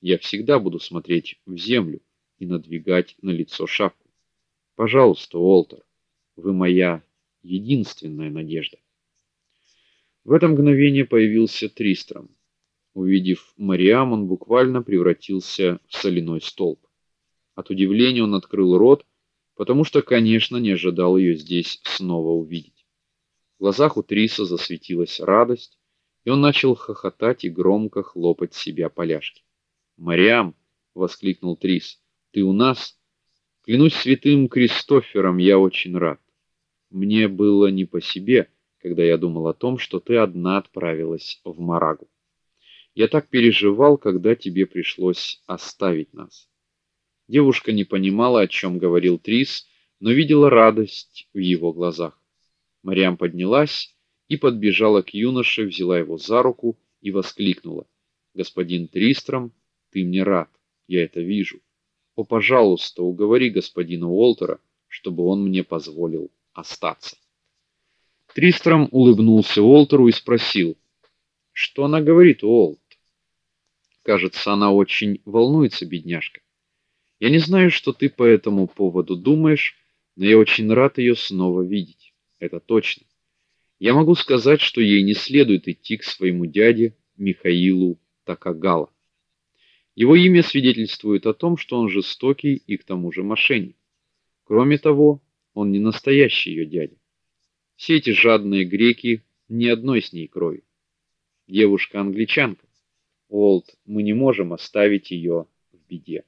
Я всегда буду смотреть в землю и надвигать на лицо шапку. Пожалуйста, Уолтер, вы моя единственная надежда. В это мгновение появился Тристром. Увидев Мариам, он буквально превратился в соляной столб. От удивления он открыл рот, потому что, конечно, не ожидал ее здесь снова увидеть. В глазах у Триса засветилась радость, и он начал хохотать и громко хлопать себя поляшки. "Мариам", воскликнул Трис. "Ты у нас? Клянусь святым Кристофером, я очень рад. Мне было не по себе, когда я думал о том, что ты одна отправилась в Марагу. Я так переживал, когда тебе пришлось оставить нас". Девушка не понимала, о чем говорил Трис, но видела радость в его глазах. Мариам поднялась и подбежала к юноше, взяла его за руку и воскликнула: "Господин Тристром, ты мне рад. Я это вижу. О, пожалуйста, уговори господина Уолтера, чтобы он мне позволил остаться". Тристром улыбнулся Уолтеру и спросил: "Что она говорит, Уолт?" Кажется, она очень волнуется, бедняжка. Я не знаю, что ты по этому поводу думаешь, но я очень рад ее снова видеть. Это точно. Я могу сказать, что ей не следует идти к своему дяде Михаилу Такагала. Его имя свидетельствует о том, что он жестокий и к тому же мошенник. Кроме того, он не настоящий ее дядя. Все эти жадные греки ни одной с ней крови. Девушка англичанка. Олд, мы не можем оставить ее в беде.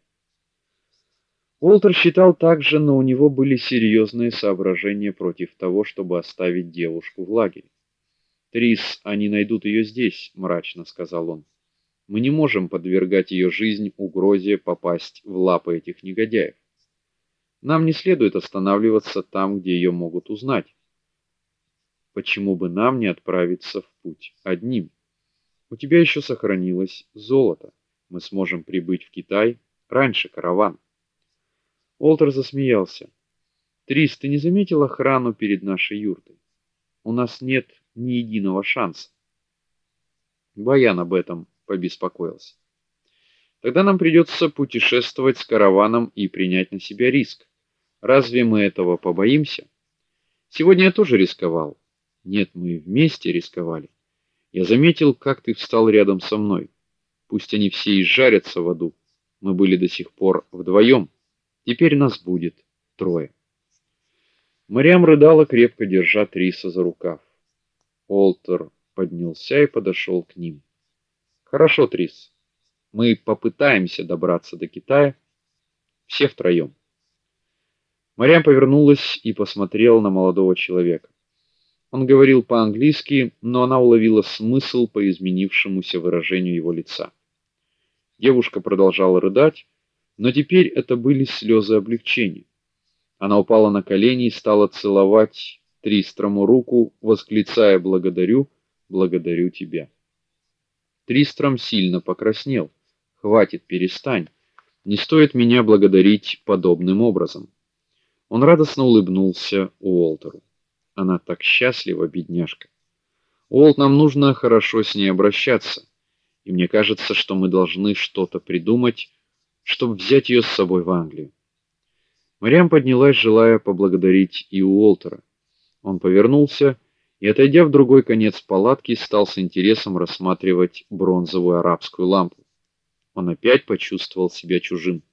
Уолтер считал также, но у него были серьезные соображения против того, чтобы оставить девушку в лагере. "Трис, они найдут ее здесь", мрачно сказал он. "Мы не можем подвергать ее жизнь угрозе попасть в лапы этих негодяев. Нам не следует останавливаться там, где ее могут узнать. Почему бы нам не отправиться в путь одним? У тебя еще сохранилось золото. Мы сможем прибыть в Китай раньше каравана". Олтер засмеялся. Трис, ты не заметил охрану перед нашей юртой? У нас нет ни единого шанса. Баян об этом побеспокоился. Тогда нам придется путешествовать с караваном и принять на себя риск. Разве мы этого побоимся? Сегодня я тоже рисковал. Нет, мы вместе рисковали. Я заметил, как ты встал рядом со мной. Пусть они все изжарятся в аду. Мы были до сих пор вдвоем. Теперь нас будет трое. Мариам рыдала, крепко держа Триса за рукав. Олтер поднялся и подошел к ним. Хорошо, Трис. Мы попытаемся добраться до Китая все втроем. Мариам повернулась и посмотрела на молодого человека. Он говорил по-английски, но она уловила смысл по изменившемуся выражению его лица. Девушка продолжала рыдать, но теперь это были слезы облегчения. Она упала на колени и стала целовать Тристрому руку, восклицая: "Благодарю, благодарю тебя". Тристром сильно покраснел. "Хватит, перестань. Не стоит меня благодарить подобным образом". Он радостно улыбнулся Уолтеру. Она так счастлива, бедняжка. Уолт, нам нужно хорошо с ней обращаться. И мне кажется, что мы должны что-то придумать, чтобы взять ее с собой в Англию. Мариам поднялась, желая поблагодарить и Уолтера. Он повернулся и, отойдя в другой конец палатки, стал с интересом рассматривать бронзовую арабскую лампу. Он опять почувствовал себя чужим.